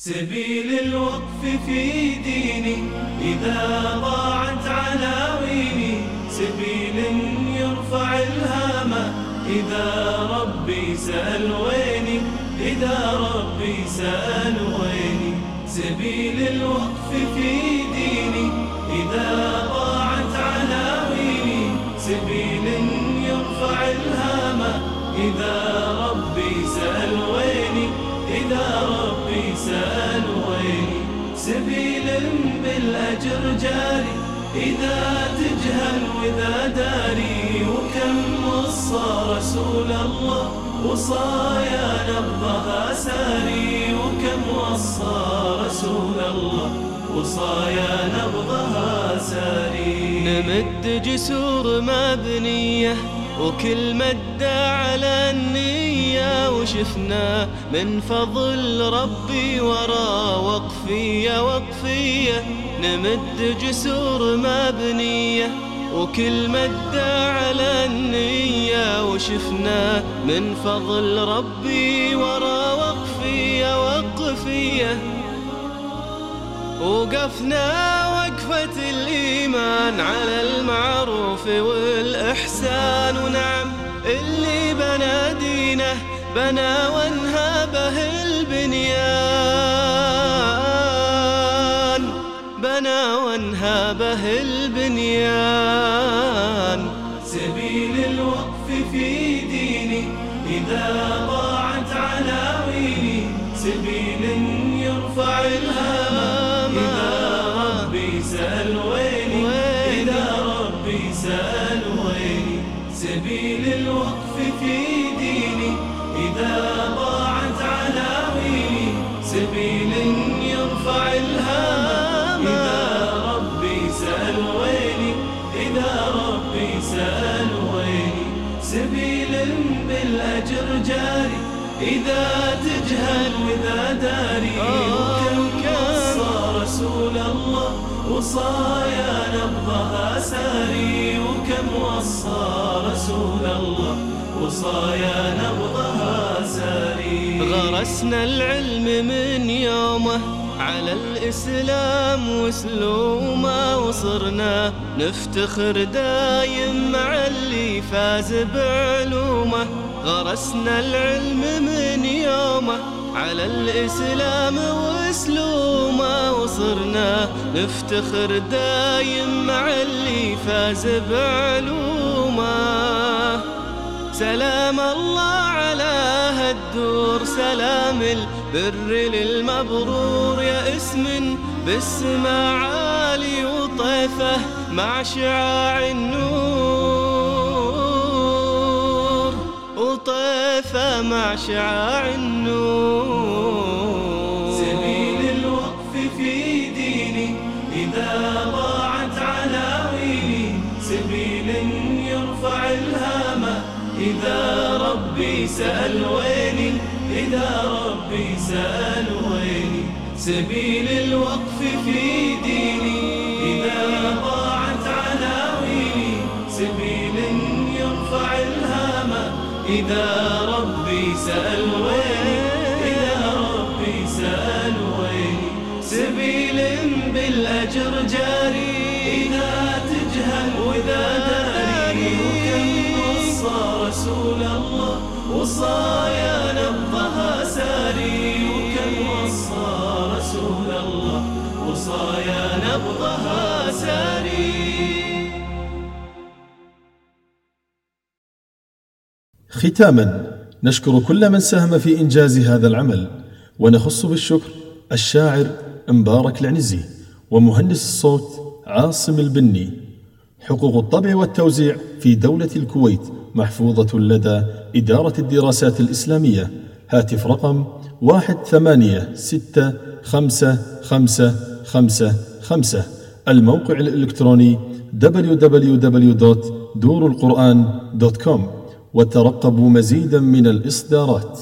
سبيل الوقف في ديني إذا ضاعت عناويني سبيل يرفع الهامة إذا ربي سأل ويني إذا ربي سأل ويني. سبيل الوقف في ديني إذا ضاعت عناويني سبيل يرفع الهامة إذا ربي سأل ويني إذا ربي سأل ويني سبيل بالأجر جاري. إذا تجهل وإذا داري. وكم وصى رسول الله. وصايا نبضها ساري. وكم وصى رسول الله. وصايا نبضها ساري. نمد جسور مبنية وكل مدة على النية. وشفنا من فضل ربي ورا وقفية وقفية. نمد جسور مبنية وكل مدة على النية. وشفنا من فضل ربي ورا وقفية وقفية. وقفنا وقفة الإيمان على المعروف والإحسان. ونعم اللي بنى دينه بنى وانهابه البنيان. بنى وانهابه البنيان. في ديني. إذا ضاعت عناويني سبيل يرفع الهامة إذا ربي سأل ويني إذا ربي سأل ويني سبيل بالأجر جاري إذا تجهل وإذا داري. وكم وصى رسول الله وصايا نبضها ساري وكم وصى رسول الله وصايا نبضها ساري. غرسنا العلم من يومه على الإسلام وسلومه وصرنا نفتخر دايم مع اللي فاز بعلومه. غرسنا العلم من يومه على الإسلام وسلومه وصرنا نفتخر دايم مع اللي فاز بعلومه. سلام الله على هالدور. سلام البر للمبرور. يا اسم باسمه عالي وطيفة مع شعاع النور. وطيفة مع شعاع النور. إذا ربي سأل ويني إذا ربي سأل ويني سبيل الوقف في ديني. إذا ضاعت عناويني سبيل يرفع الهامة إذا ربي سأل ويني إذا ربي سأل ويني سبيل بالأجر جاري رسول الله وصايا نبضها ساري وكم وصى رسول الله وصايا نبضها ساري ختاما نشكر كل من ساهم في إنجاز هذا العمل ونخص بالشكر الشاعر مبارك العنزي ومهندس الصوت عاصم البني. حقوق الطبع والتوزيع في دولة الكويت محفوظة لدى إدارة الدراسات الإسلامية. هاتف رقم واحد ثمانية ستة خمسة خمسة خمسة خمسة. الموقع الإلكتروني www.durulquran.com وترقبوا مزيدا من الإصدارات.